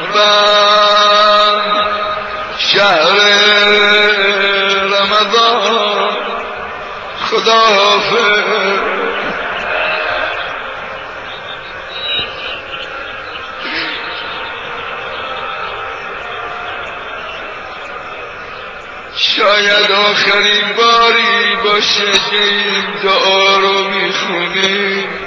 ربم شهر رمضان خدا شاید آخرین باری باشه که این دعا رو می‌خونیم.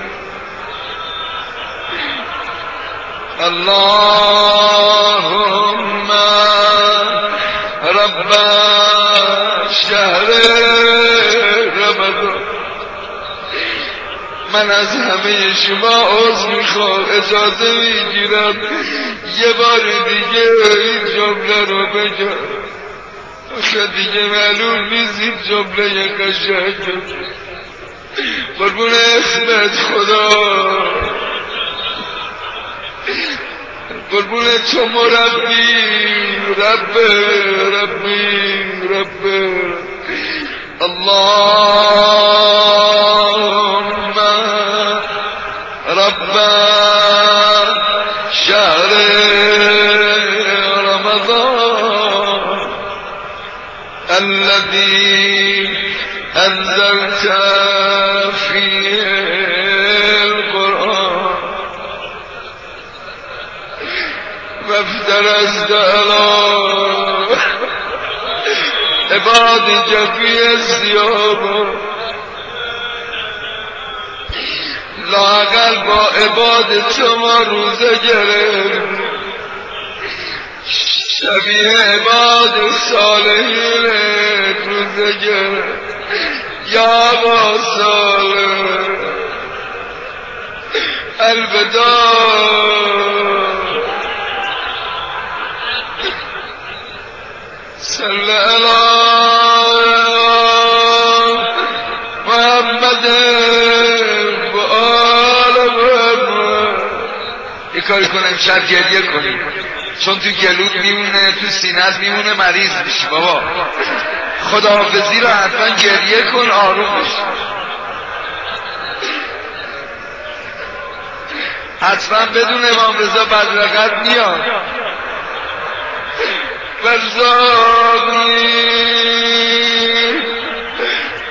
اللهم رب شهر رمضان من از همه شما عوض می‌خوام. اجازه می‌گیرم یه بار دیگه این جمله رو بگم. آخه دیگه معلوم نیست این جمله قشنگ قربون اسمت خدا. قربون تو مربی رب ربی رب اللهم رب شهر الذي أنزلت فيه على عبادك في الثياب لاقل با عبادت شما روزه گرفت. شبیه عباد صالحین روزگر یا با صالح. الوداع. صلی الله. محمد و آل محمد یه کاری کنیم شب گریه کنیم چون تو گلود میمونه تو سینت میمونه مریض میشی بابا خداحافظی رو حتما گریه کن آروم بشی حتما بدون امام رضا بدرقت میاد ورزاقی الرحيم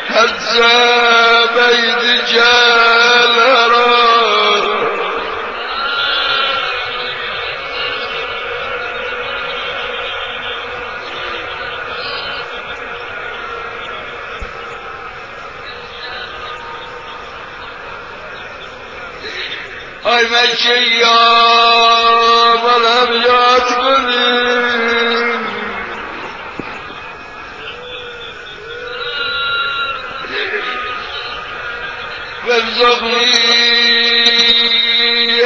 هزا بيد جالرا أي مشي يا وارزقني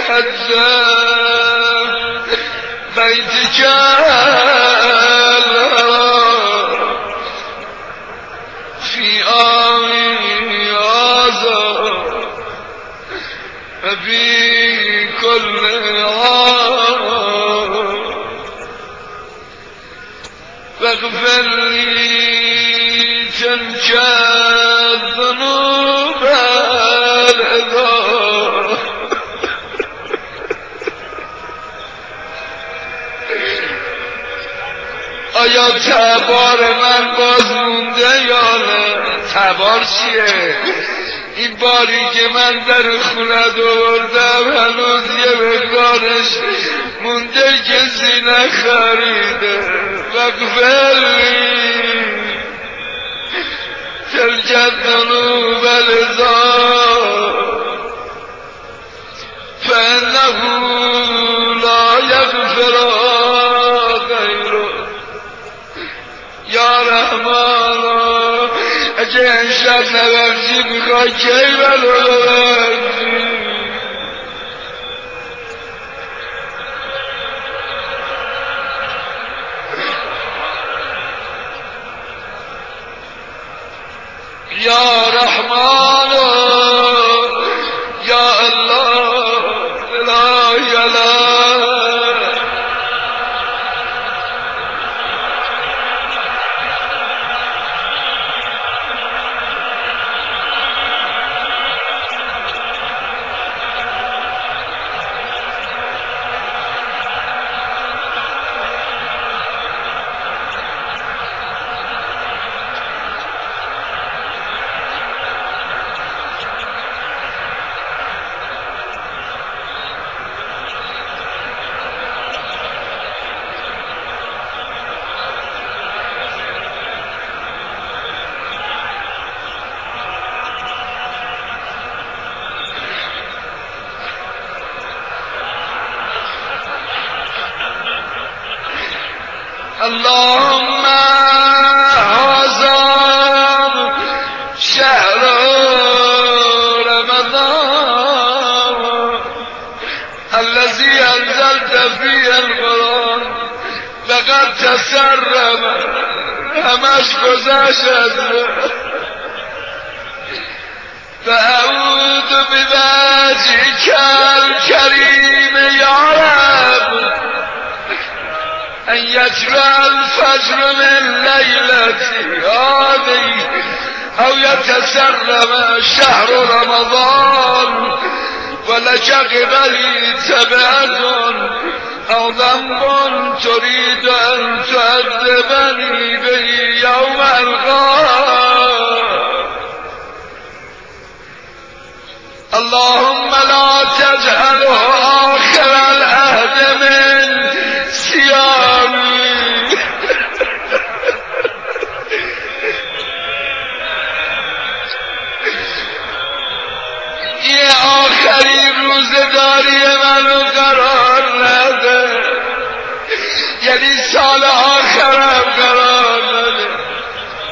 حتى بيتك في آمين آزار ففي كل عام. فاغفر لي تلك آیا تبار من باز مونده یا نه؟ تبار چیه؟ این باری که من در خونه دوردم هنوز یه مقدارش مونده کسی نخریده. وقفلی تلجد ذنوب الازار فانه لا یغفر غیره یا رحمان اگه امشب نبرسی می‌خوای کی ببرسی؟ یا رحمان اللهم هذا شهر رمضان الذي انزلت فيه القرآن. لقد تسرم همش گذشت. فأعوذ بوجهك الكريم يا رب. أن يجرى الفجر من ليلتي هذه أو يتسرب شهر رمضان. ولك قبلي تبعد أو ذنب تريد أن تعذبني به يوم القيامة اللهم لا تجعله آخری روزداری منو قرار نده. یعنی سال آخرم قرار نده.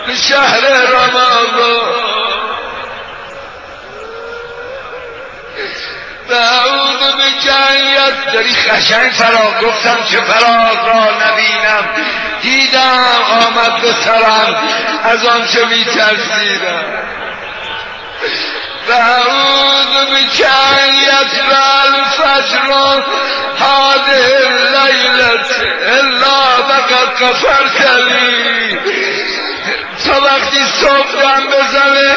به شهر رمضان. نعوذ بکیت داری خشنگ فرا. گفتم که فراغ را نبینم. دیدم آمد به سرم. از آنچه می ترسیدم نعوذ بکیت و الفجر هذه اللیلت الا بقد غفرت لی تا وقتی صبح بزنه